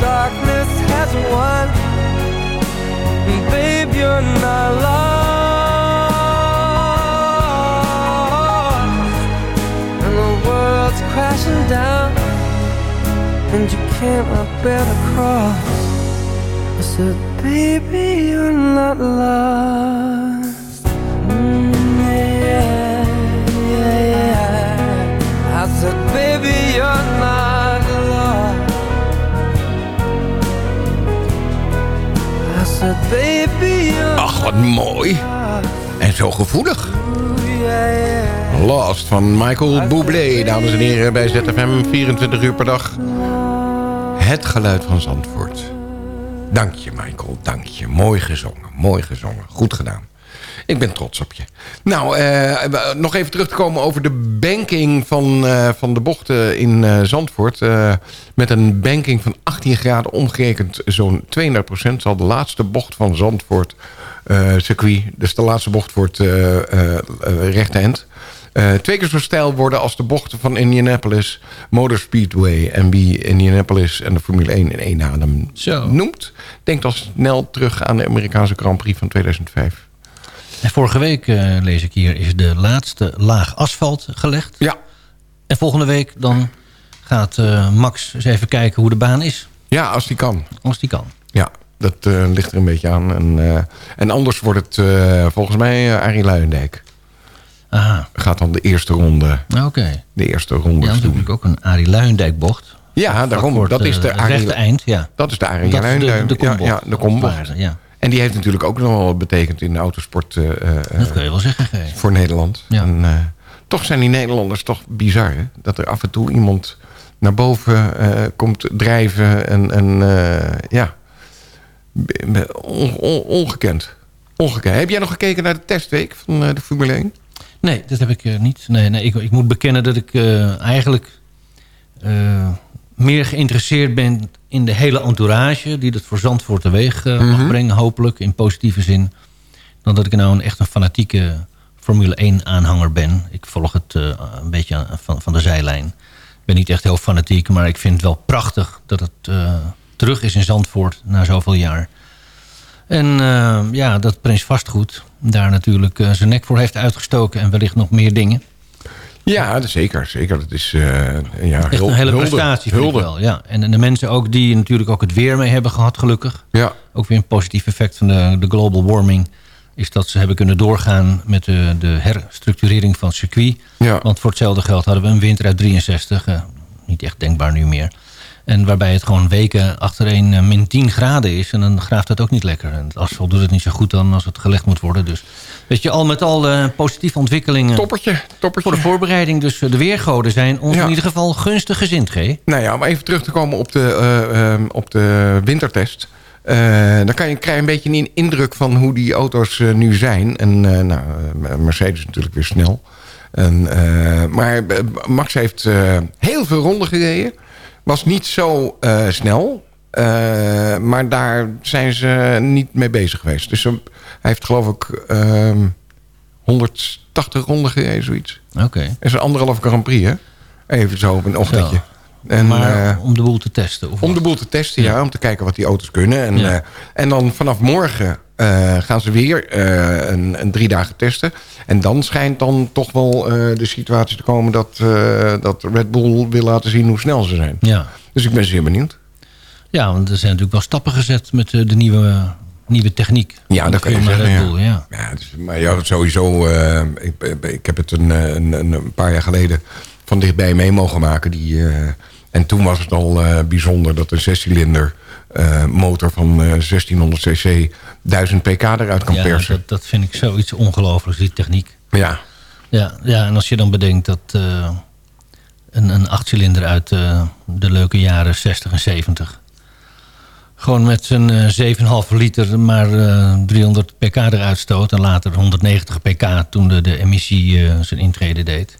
I: darkness has won, And babe, you're not lost, and the world's crashing down, and you can't bear the cross. I said, baby, you're not lost.
K: Mooi. En zo gevoelig. Lost van Michael Bublé, dames en heren, bij ZFM 24 uur per dag. Het geluid van Zandvoort. Dank je, Michael, dank je. Mooi gezongen, mooi gezongen. Goed gedaan. Ik ben trots op je. Nou, eh, nog even terug te komen over de banking van, eh, van de bochten in eh, Zandvoort. Met een banking van 18 graden omgerekend zo'n 32 procent... zal de laatste bocht van Zandvoort circuit... dus de laatste bocht het eh, eh, eh, rechte end... eh, twee keer zo stijl worden als de bochten van Indianapolis Motor Speedway. En wie Indianapolis en de Formule 1 in één adem noemt... denkt al snel terug aan de Amerikaanse Grand Prix van 2005.
J: En vorige week, eh, lees ik hier, is de laatste laag asfalt gelegd.
K: Ja.
J: En volgende week dan gaat eh, Max eens even kijken hoe de baan is.
K: Ja, als die kan.
J: Als die kan.
K: Ja, dat eh, ligt er een beetje aan. En, eh, en anders wordt het eh, volgens mij Arie Luijendijk.
J: Aha.
K: Gaat dan de eerste ronde.
J: Oké.
K: De eerste ronde
J: Ja, dat is natuurlijk ook een Arie Luijendijk bocht.
K: Ja, daarom.
J: het,
K: Dat is de Arie-
J: rechte eind, ja.
K: Dat is de Arie
J: de-
K: Luijendijk.
J: de
K: ja, ja, de kombocht.
J: Ja.
K: En die heeft natuurlijk ook nog wel wat betekend in de autosport.
J: Dat kun je wel zeggen.
K: Voor Nederland. En, eh, toch zijn die Nederlanders toch bizar. Hè? Dat er af en toe iemand naar boven komt drijven. En, en ja, on- on- ongekend. Ongekend. Heb jij nog gekeken naar de testweek van eh, de Formule 1?
J: Nee, dat heb ik eh, niet. Nee, nee ik, ik moet bekennen dat ik eh, eigenlijk meer geïnteresseerd ben in de hele entourage... die dat voor Zandvoort teweeg eh, mag
K: Mhm.
J: brengen, hopelijk, in positieve zin... dan dat ik nou een, echt een fanatieke Formule 1-aanhanger ben. Ik volg het een beetje van, van de zijlijn. Ik ben niet echt heel fanatiek, maar ik vind het wel prachtig... dat het terug is in Zandvoort na zoveel jaar... En eh, ja, dat Prins Vastgoed daar natuurlijk eh, zijn nek voor heeft uitgestoken... en wellicht nog meer dingen.
K: Ja, zeker. zeker. Dat is eh, ja,
J: Echt een hele
K: hulde.
J: prestatie, vind
K: Hulde.
J: ik wel. Ja. En, en de mensen ook die natuurlijk ook het weer mee hebben gehad, gelukkig.
K: Ja.
J: Ook weer een positief effect van de, de global warming... is dat ze hebben kunnen doorgaan met de, de herstructurering van het circuit.
K: Ja.
J: Want voor hetzelfde geld hadden we een winter uit 63. eh, niet echt denkbaar nu meer. En waarbij het gewoon weken achtereen eh, min 10 graden is. En dan graaft het ook niet lekker. En het asfalt doet het niet zo goed dan als het gelegd moet worden. Dus weet je, al met al eh, positieve ontwikkelingen.
K: Toppertje, toppertje.
J: Voor de voorbereiding. Dus eh, de weergoden zijn ons
K: Ja.
J: in ieder geval gunstig gezind, G.
K: Nou ja, om even terug te komen op de, eh, ehm, op de wintertest. Eh, dan kan je, krijg je een beetje een indruk van hoe die auto's nu zijn. En nou, Mercedes natuurlijk weer snel. En, maar Max heeft heel veel ronden gereden. Was niet zo eh, snel. Eh, maar daar zijn ze niet mee bezig geweest. Dus hij heeft geloof ik ehm, 180 ronden gereden, zoiets.
J: Oké.
K: En zo'n anderhalf Grand Prix, hè? Even zo op een ochtendje. En,
J: maar
K: eh,
J: om de boel te testen? Of
K: om de boel te testen, ja. Om te kijken wat die auto's kunnen. En,
J: Ja.
K: en dan vanaf morgen eh, gaan ze weer eh, een, een drie dagen testen. En dan schijnt dan toch wel eh, de situatie te komen... Dat, dat Red Bull wil laten zien hoe snel ze zijn.
J: Ja.
K: Dus ik ben zeer benieuwd.
J: Ja, want er zijn natuurlijk wel stappen gezet met de nieuwe, nieuwe techniek.
K: Ja, dat kan je zeggen,
J: Red
K: ja.
J: Bull, ja.
K: Ja, dus, maar ja, sowieso... ik, ik heb het een, een, een, paar jaar geleden van dichtbij mee mogen maken. Die, en toen was het al bijzonder dat een zescilinder eh, motor van eh, 1600 cc 1000 pk eruit kan
J: ja,
K: persen.
J: dat, dat vind ik zoiets ongelooflijks, die techniek.
K: Ja.
J: Ja, ja, en als je dan bedenkt dat eh, een, een achtcilinder uit eh, de leuke jaren 60 en 70... gewoon met zijn eh 7,5 liter maar eh, 300 pk eruit stoot... en later 190 pk toen de, de emissie eh, zijn intrede deed...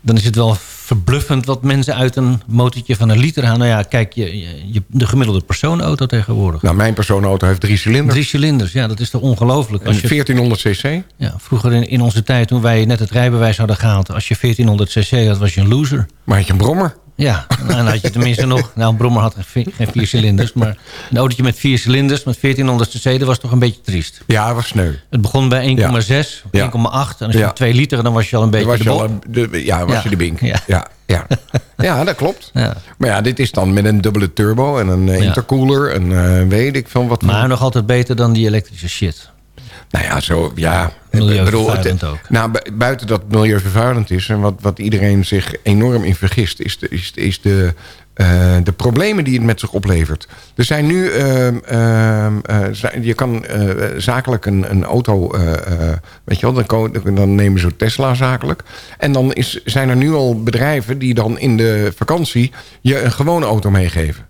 J: dan is het wel verbluffend wat mensen uit een motortje van een liter halen. Nou ja, kijk, je, de gemiddelde personenauto tegenwoordig.
K: Nou, mijn personenauto heeft drie cilinders.
J: Drie cilinders, ja, dat is toch ongelooflijk.
K: En
J: je-
K: 1400 cc.
J: ja, vroeger in, in onze tijd, toen wij net het rijbewijs hadden gehaald... als je 1400 cc had, was je een loser.
K: Maar had je een brommer?
J: Ja, en dan had je tenminste nog... Nou, een brommer had geen vi- geen vier cilinders. Maar een autootje met vier cilinders met 1400 cc... dat was toch een beetje triest.
K: Ja, was sneu.
J: Het begon bij 1,6, 1,8.
K: Ja.
J: En als je
K: Ja.
J: 2 liter... dan was je al een beetje
K: was
J: de
K: je al een- de, ja, was
J: Ja.
K: je de bink.
J: Ja.
K: Ja, ja. ja. dat klopt.
J: Ja.
K: Maar ja, dit is dan met een dubbele turbo en een eh, intercooler en eh, weet ik van wat.
J: Maar nog altijd beter dan die elektrische shit.
K: Nou ja, zo, ja.
J: Milieuvervuilend ook.
K: Nou, bu- buiten dat het milieuvervuilend is... en wat, wat iedereen zich enorm in vergist... is de, is, is de, eh, de problemen die het met zich oplevert. Er zijn nu... ehm, ehm, eh, je kan eh, zakelijk een, een auto... weet je wel, dan, dan nemen ze Tesla zakelijk. En dan is, zijn er nu al bedrijven... die dan in de vakantie je een gewone auto meegeven.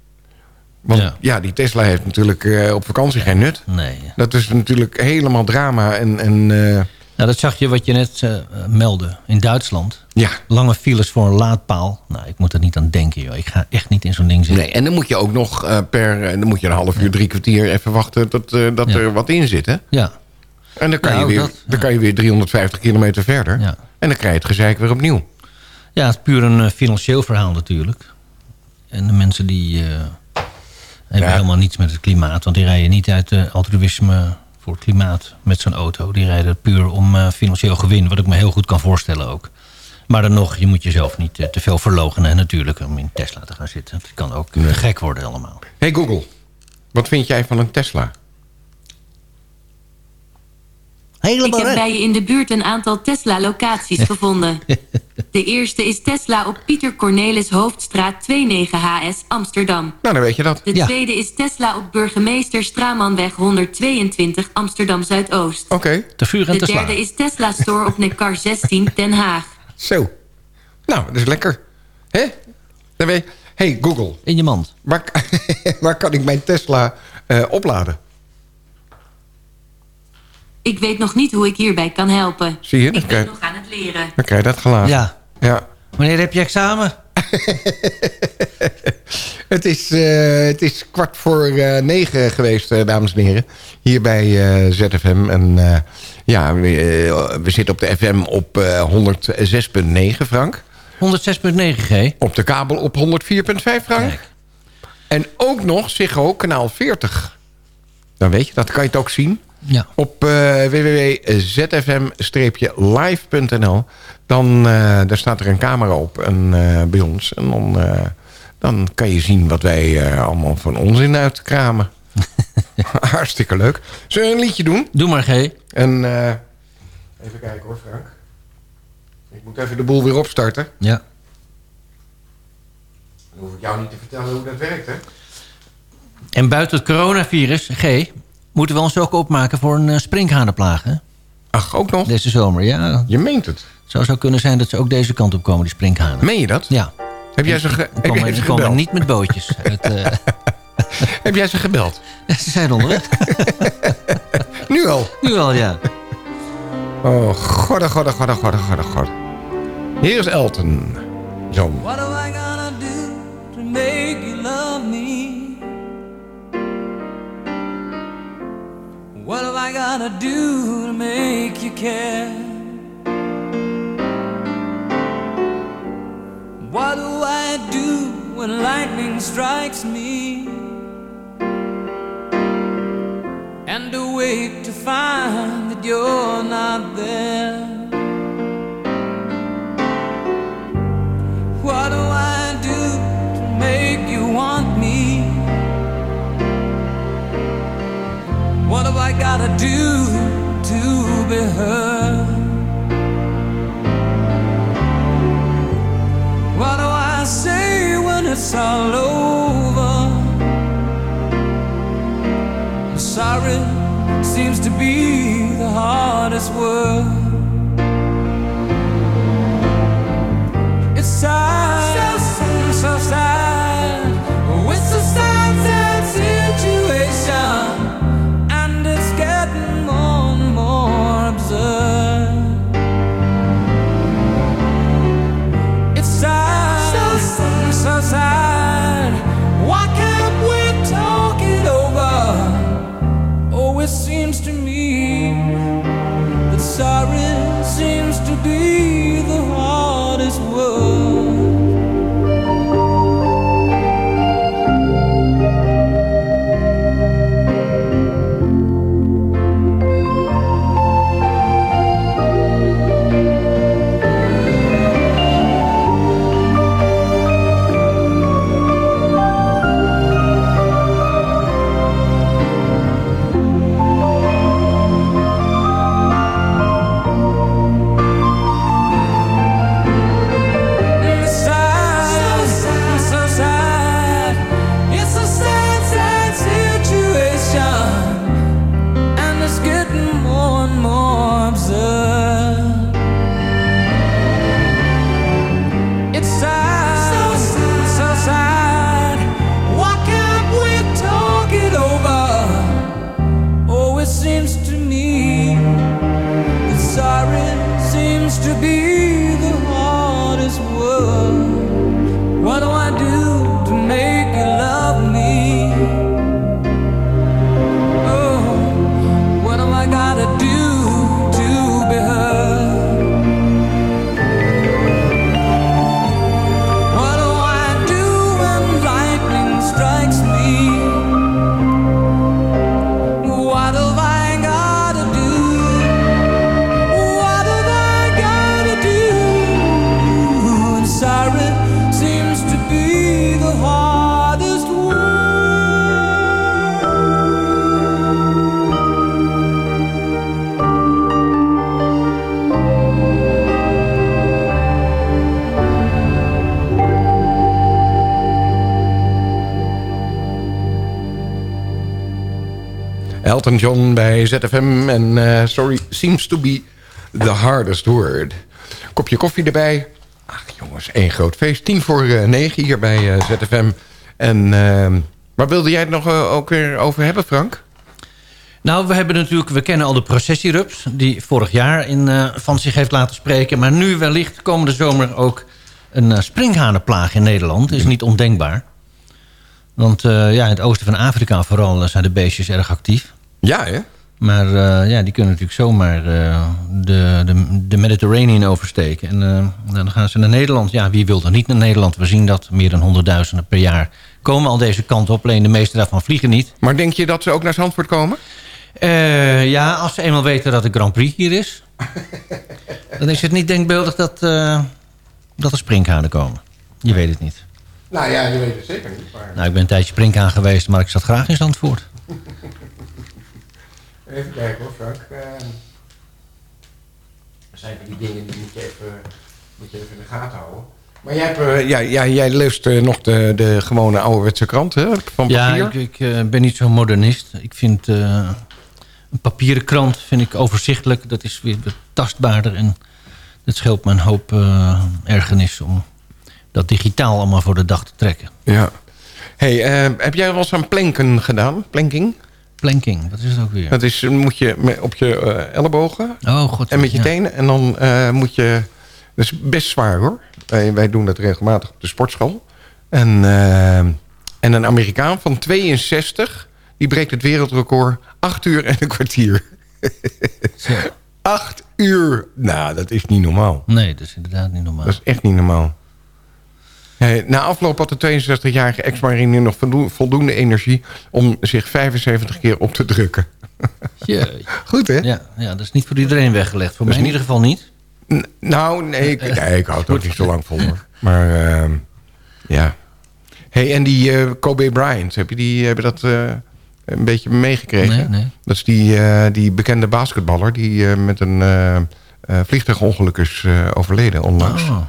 K: Want ja,
J: Ja.
K: die Tesla heeft natuurlijk eh, op vakantie geen nut.
J: Nee.
K: Dat is natuurlijk helemaal drama. En, en eh,
J: Nou, dat zag je wat je net eh, meldde in Duitsland.
K: ja.
J: Lange files voor een laadpaal. Nou, ik moet er niet aan denken, joh. Ik ga echt niet in zo'n ding zitten.
K: Nee, en dan moet je ook nog per... dan moet je een half uur, drie kwartier even wachten... tot, dat
J: Ja.
K: er wat in zit, hè?
J: Ja,
K: En dan kan,
J: Nou,
K: je, weer,
J: dat,
K: dan kan je weer 350 kilometer verder.
J: Ja.
K: En dan krijg je het gezeik weer opnieuw.
J: ja het is puur een financieel verhaal natuurlijk. En de mensen die hebben
K: Ja.
J: helemaal niets met het klimaat. Want die rijden niet uit eh, altruïsme voor het klimaat met zo'n auto. Die rijden puur om eh, financieel gewin. Wat ik me heel goed kan voorstellen ook. Maar dan nog, je moet jezelf niet eh, te veel verlogenen natuurlijk om in Tesla te gaan zitten. Het kan ook gek worden allemaal.
K: Hey Google, wat vind jij van een Tesla?
L: Ik heb bij je in de buurt een aantal Tesla-locaties gevonden. De eerste is Tesla op Pieter Cornelis Hoofdstraat 29HS Amsterdam.
K: Nou, dan weet je dat.
L: De tweede is Tesla op Burgemeester Stramanweg 122 Amsterdam Zuidoost.
K: Oké.
J: Te vuur en
L: De derde is Tesla Store op Nekar 16 Den Haag.
K: Zo. Nou, dat is lekker. Hè? Dan weet je... Hey Google,
J: In je mand.
K: waar, waar kan ik mijn Tesla eh, opladen?
L: Ik weet nog niet hoe ik hierbij kan helpen.
K: Zie je?
L: Ik ben nog aan het leren.
K: dan krijg je dat gelaten.
J: Ja.
K: Ja.
J: Wanneer heb je examen?
K: Het is, eh, het is kwart voor eh, negen geweest, eh, dames en heren. Hier bij ZFM. En eh, ja, we, we zitten op de FM op eh 106.9, Frank.
J: 106.9G.
K: Op de kabel op 104.5, Frank.
J: Kijk.
K: En ook nog Ziggo, kanaal 40. Dan weet je, dat kan je het ook zien.
J: Ja.
K: Op eh www.zfm-live.nl. Dan eh, daar staat er een camera op en, eh, bij ons. En dan, dan kan je zien wat wij allemaal van onzin uitkramen. Hartstikke leuk. Zullen we een liedje doen?
J: Doe maar, G.
K: En, even kijken hoor, Frank. Ik moet even de boel weer opstarten.
J: Ja.
K: Dan hoef ik jou niet te vertellen hoe dat werkt, hè?
J: En buiten het coronavirus, G, moeten we ons ook opmaken voor een uh, sprinkhanenplaag, hè?
K: Ach, ook nog?
J: Deze zomer, ja.
K: Je meent het.
J: Het zou zo kunnen zijn dat ze ook deze kant op komen, die sprinkhanen.
K: Meen je dat?
J: Ja.
K: Heb jij ze, ge- heb jij ze gebeld?
J: niet met bootjes. uit, eh,
K: Heb jij ze gebeld?
J: ze zijn onderweg.
K: Nu al?
J: Nu al, ja.
K: Oh, god, god, god, god, god, god, god. Hier is Elton John.
M: What am I gonna do to make you love me? What am I gotta do to make you care? What do I do when lightning strikes me? And to wait to find that you're not there. I gotta do to be heard? What do I say when it's all over? Sorry seems to be the hardest word. It's sad, so sad, so sad.
K: John bij ZFM. En eh, sorry, seems to be the hardest word. Kopje koffie erbij. Ach jongens, één groot feest. Tien voor eh, negen hier bij eh, ZFM. En ehm, waar wilde jij het nog ook weer over hebben, Frank?
J: Nou, we hebben natuurlijk, we kennen al de processierups... die vorig jaar in, van zich heeft laten spreken. Maar nu wellicht komende zomer ook een springhanenplaag in Nederland. is niet ondenkbaar. Want ja, in het oosten van Afrika vooral zijn de beestjes erg actief.
K: Ja, hè?
J: Maar eh, ja, die kunnen natuurlijk zomaar eh, de, de, de Mediterranean oversteken. En eh, dan gaan ze naar Nederland. Ja, wie wil er niet naar Nederland? We zien dat meer dan honderdduizenden per jaar komen al deze kant op. Alleen de meeste daarvan vliegen niet.
K: Maar denk je dat ze ook naar Zandvoort komen?
J: Ja, als ze eenmaal weten dat de Grand Prix hier is... dan is het niet denkbeeldig dat, dat er sprinkhanen komen. Je weet het niet.
K: Nou ja, je weet het zeker niet. Maar...
J: Nou, ik ben een tijdje sprinkhaan geweest, maar ik zat graag in Zandvoort.
K: Even kijken hoor, Frank. Uh, er zijn van die dingen die moet je even, moet je even in de gaten houden. Maar jij, hebt, eh, ja, ja, jij leest eh, nog de, de gewone ouderwetse krant hè, van papier?
J: Ja, ik, ik eh, ben niet zo'n modernist. Ik vind eh, een papieren krant vind ik overzichtelijk. Dat is weer tastbaarder. En het scheelt me een hoop eh, ergernis om dat digitaal allemaal voor de dag te trekken.
K: Ja. Hey, eh, heb jij wel eens aan planken gedaan? Planking?
J: Planking, wat is het ook weer?
K: Dat is, moet je op je eh, ellebogen
J: Oh, god.
K: en met je
J: ja.
K: tenen. En dan eh, moet je... Dat is best zwaar hoor. Wij, wij doen dat regelmatig op de sportschool. En, eh, en een Amerikaan van 62... die breekt het wereldrecord 8 uur en een kwartier. 8 uur! Nou, dat is niet normaal.
J: Nee, dat is inderdaad niet normaal.
K: Dat is echt niet normaal. Na afloop had de 62-jarige ex-marinier nog voldo- voldoende energie... om zich 75 keer op te drukken.
J: Jeetje.
K: Goed, hè?
J: Ja, ja, dat is niet voor iedereen weggelegd. Voor mij in ieder geval niet.
K: N- nou, nee, ik, nee, ik houd het ook niet zo lang vol. hoor. Maar ehm, ja. hey, en die eh, Kobe Bryant, heb je die, hebben dat eh, een beetje meegekregen?
J: Nee, nee.
K: Dat is die, eh, die bekende basketballer die eh, met een eh, eh, vliegtuigongeluk is eh, overleden onlangs.
J: Oh.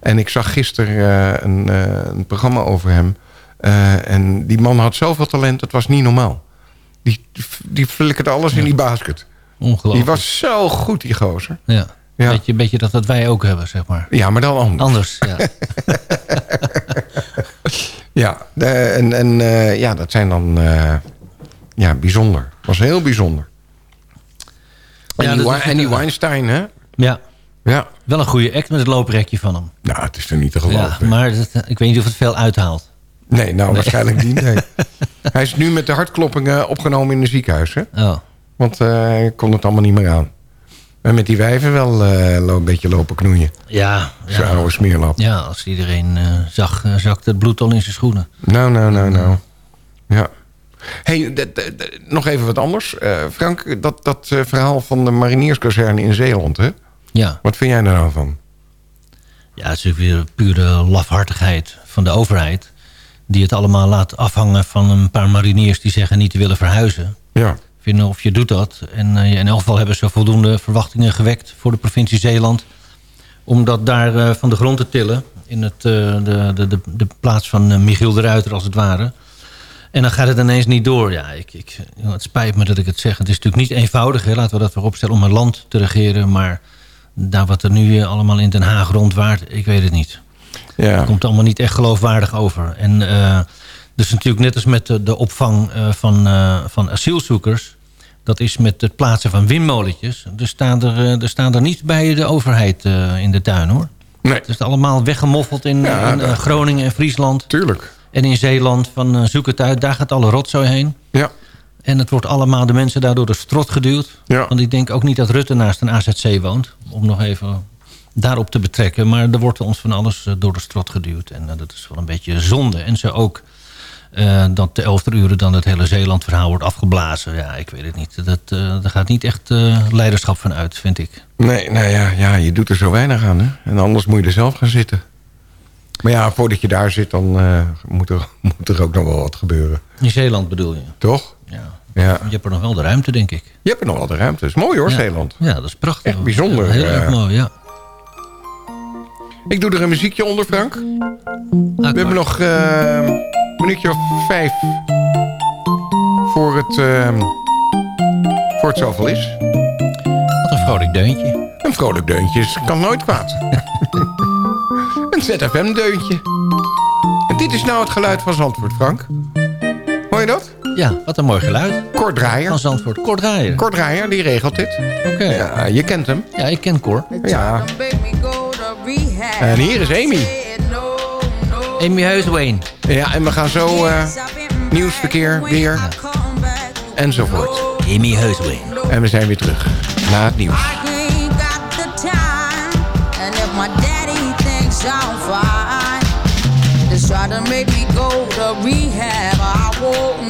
K: En ik zag gisteren eh, een, eh, een programma over hem. Eh, en die man had zoveel talent, het was niet normaal. Die, die flikkerde alles in die basket.
J: Ongelooflijk.
K: Die was zo goed, die gozer.
J: Ja.
K: Ja.
J: Beetje, beetje dat, dat wij ook hebben, zeg maar.
K: Ja, maar dan anders.
J: Anders, ja.
K: Ja, de- en, en ja, dat zijn dan eh, ja, bijzonder. was heel bijzonder. En,
J: Ja,
K: die,
J: dat
K: en die Weinstein, hè?
J: ja.
K: Ja.
J: Wel een goede act met het looprekje van hem.
K: Nou, het is er niet te
J: Ja,
K: geloven.
J: maar dat, ik weet niet of het veel uithaalt.
K: Nee, nou, waarschijnlijk niet. Nee. Hij is nu met de hartkloppingen opgenomen in een ziekenhuis, hè?
J: Oh.
K: Want eh, hij kon het allemaal niet meer aan. En met die wijven wel eh, een beetje lopen knoeien.
J: Ja,
K: Zo'n
J: ja.
K: oude smeerlap.
J: ja als iedereen eh, zag, eh, zakte het bloed al in zijn schoenen.
K: Nou, nou, nou, nou. Ja. hey, nog even wat anders. Eh, Frank, dat, dat eh, verhaal van de marinierskazerne in Zeeland, hè?
J: Ja.
K: Wat vind jij daar nou van?
J: Ja, het is natuurlijk weer pure lafhartigheid van de overheid. Die het allemaal laat afhangen van een paar mariniers die zeggen niet te willen verhuizen.
K: Ja.
J: Vinden of je doet dat. En eh, in elk geval hebben ze voldoende verwachtingen gewekt voor de provincie Zeeland. Om dat daar eh, van de grond te tillen. In het, eh, de, de, de, de plaats van Michiel de Ruiter als het ware. En dan gaat het ineens niet door. Ja, ik, ik, het spijt me dat ik het zeg. Het is natuurlijk niet eenvoudig. Hè. Laten we dat voorop stellen om een land te regeren. Maar daar wat er nu allemaal in Den Haag rondwaart, ik weet het niet.
K: Ja.
J: Het komt allemaal niet echt geloofwaardig over. En eh, dus natuurlijk net als met de, de opvang eh, van, eh, van asielzoekers... dat is met het plaatsen van windmolentjes. Er staan er, er, staan er niet bij de overheid in de tuin, hoor.
K: Nee.
J: Het is allemaal weggemoffeld in,
K: Ja,
J: in Groningen en Friesland.
K: Tuurlijk.
J: En in Zeeland van zoek het uit. Daar gaat alle rotzooi heen.
K: Ja.
J: En het wordt allemaal de mensen daardoor de strot geduwd.
K: Ja.
J: Want ik denk ook niet dat Rutte naast een AZC woont. Om nog even daarop te betrekken. Maar er wordt ons van alles eh, door de strot geduwd. En eh, dat is wel een beetje zonde. En zo ook eh, dat de 11 uren dan het hele Zeeland-verhaal wordt afgeblazen. Ja, ik weet het niet. Dat, daar gaat niet echt leiderschap van uit, vind ik.
K: Nee, nou ja, ja, je doet er zo weinig aan, hè? En anders moet je er zelf gaan zitten. Maar ja, voordat je daar zit, dan moet, er, moet er ook nog wel wat gebeuren.
J: In Zeeland bedoel je?
K: Toch?
J: Ja. Je hebt er nog wel de ruimte, denk ik.
K: Je hebt er nog wel de ruimte. Dat is mooi hoor,
J: ja.
K: Zeeland.
J: Ja, dat is prachtig.
K: Echt bijzonder.
J: Heel
K: eh.
J: erg mooi, ja.
K: Ik doe er een muziekje onder, Frank. We hebben nog ehm, een minuutje of vijf voor het, uh, voor het zoveel is.
J: Wat een vrolijk deuntje.
K: Een vrolijk deuntje is, kan nooit kwaad. een ZFM-deuntje. En dit is nou het geluid van Zandvoort, Frank. Hoor je dat?
J: Ja, wat een mooi geluid.
K: Kort Draaier.
J: Van Zandvoort. Kort Draaier.
K: Kort Draaier, die regelt dit.
J: Oké.
K: Ja, je kent hem.
J: Ja, ik ken Cor.
K: Ja. En hier is Amy.
J: Amy Heuswain.
K: Ja, en we gaan zo uh, nieuwsverkeer, weer, enzovoort.
J: Amy Heuswain.
K: En we zijn weer terug na het nieuws.
G: me rehab.